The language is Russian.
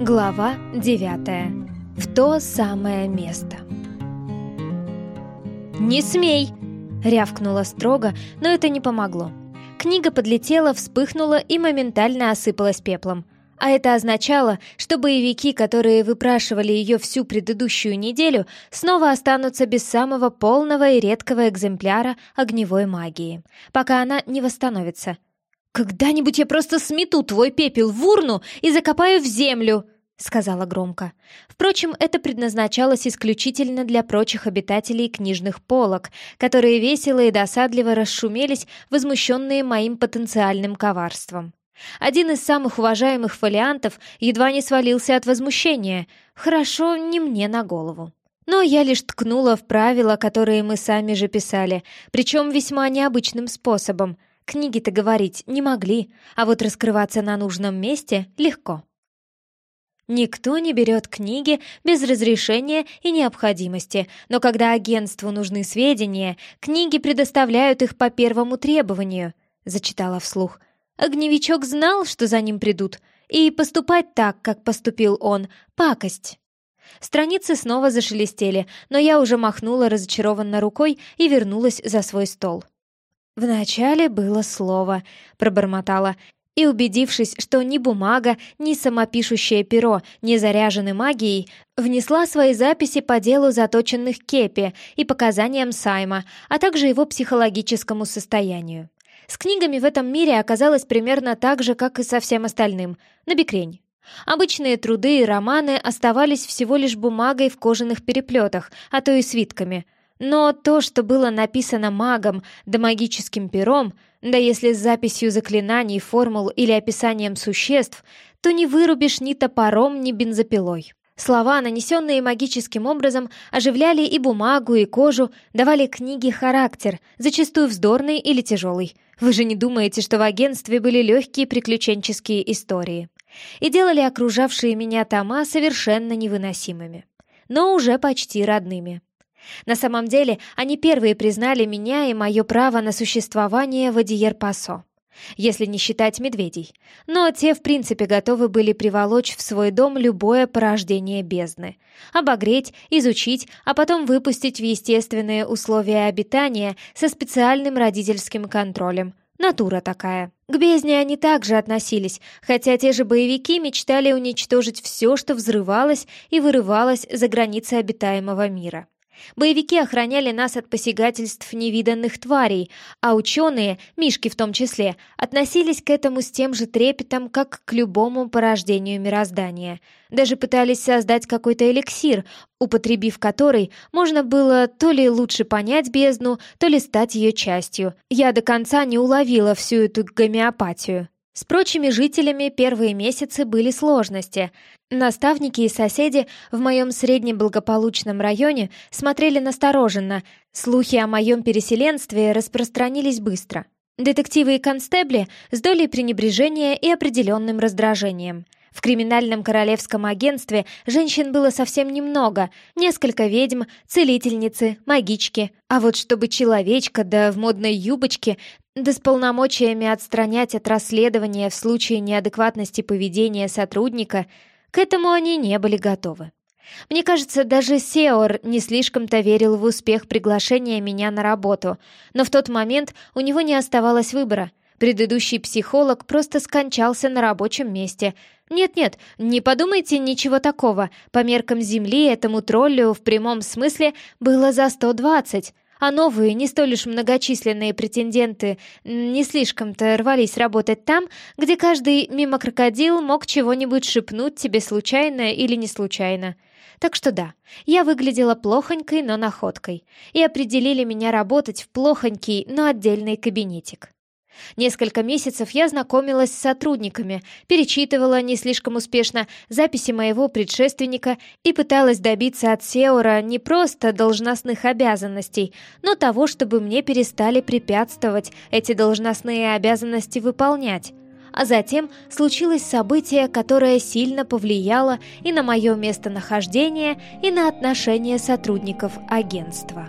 Глава 9. В то самое место. «Не смей!» — рявкнула строго, но это не помогло. Книга подлетела, вспыхнула и моментально осыпалась пеплом. А это означало, что боевики, которые выпрашивали ее всю предыдущую неделю, снова останутся без самого полного и редкого экземпляра огневой магии, пока она не восстановится. «Когда-нибудь я просто смету твой пепел в урну и закопаю в землю!» — сказала громко. Впрочем, это предназначалось исключительно для прочих обитателей книжных полок, которые весело и досадливо расшумелись, возмущенные моим потенциальным коварством. Один из самых уважаемых фолиантов едва не свалился от возмущения. Хорошо, не мне на голову. Но я лишь ткнула в правила, которые мы сами же писали, причем весьма необычным способом — Книги-то говорить не могли, а вот раскрываться на нужном месте легко. Никто не берет книги без разрешения и необходимости, но когда агентству нужны сведения, книги предоставляют их по первому требованию, зачитала вслух. Огневичок знал, что за ним придут, и поступать так, как поступил он, пакость. Страницы снова зашелестели, но я уже махнула разочарованно рукой и вернулась за свой стол. «Вначале было слово», — пробормотала, и, убедившись, что ни бумага, ни самопишущее перо не заряжены магией, внесла свои записи по делу заточенных Кепи и показаниям Сайма, а также его психологическому состоянию. С книгами в этом мире оказалось примерно так же, как и со всем остальным, на бекрень. Обычные труды и романы оставались всего лишь бумагой в кожаных переплетах, а то и свитками, но то, что было написано магом да магическим пером, да если с записью заклинаний, формул или описанием существ, то не вырубишь ни топором, ни бензопилой. Слова, нанесенные магическим образом, оживляли и бумагу, и кожу, давали книге характер, зачастую вздорный или тяжелый. Вы же не думаете, что в агентстве были легкие приключенческие истории. И делали окружавшие меня тома совершенно невыносимыми. Но уже почти родными. На самом деле, они первые признали меня и мое право на существование в Адиер-Пасо, если не считать медведей. Но те, в принципе, готовы были приволочь в свой дом любое порождение бездны. Обогреть, изучить, а потом выпустить в естественные условия обитания со специальным родительским контролем. Натура такая. К бездне они также относились, хотя те же боевики мечтали уничтожить все, что взрывалось и вырывалось за границы обитаемого мира. Боевики охраняли нас от посягательств невиданных тварей, а ученые, мишки в том числе, относились к этому с тем же трепетом, как к любому порождению мироздания. Даже пытались создать какой-то эликсир, употребив который, можно было то ли лучше понять бездну, то ли стать ее частью. Я до конца не уловила всю эту гомеопатию. С прочими жителями первые месяцы были сложности. Наставники и соседи в моем среднеблагополучном районе смотрели настороженно. Слухи о моем переселенстве распространились быстро. Детективы и констебли с долей пренебрежения и определенным раздражением. В криминальном королевском агентстве женщин было совсем немного, несколько ведьм, целительницы, магички. А вот чтобы человечка, да в модной юбочке, да с полномочиями отстранять от расследования в случае неадекватности поведения сотрудника, к этому они не были готовы. Мне кажется, даже Сеор не слишком-то верил в успех приглашения меня на работу, но в тот момент у него не оставалось выбора. Предыдущий психолог просто скончался на рабочем месте. Нет-нет, не подумайте ничего такого. По меркам Земли этому троллю в прямом смысле было за 120 а новые, не столь уж многочисленные претенденты не слишком-то рвались работать там, где каждый мимо крокодил мог чего-нибудь шепнуть тебе случайно или не случайно. Так что да, я выглядела плохонькой, но находкой, и определили меня работать в плохонький, но отдельный кабинетик. Несколько месяцев я знакомилась с сотрудниками, перечитывала не слишком успешно записи моего предшественника и пыталась добиться от Сеора не просто должностных обязанностей, но того, чтобы мне перестали препятствовать эти должностные обязанности выполнять. А затем случилось событие, которое сильно повлияло и на мое местонахождение, и на отношения сотрудников агентства.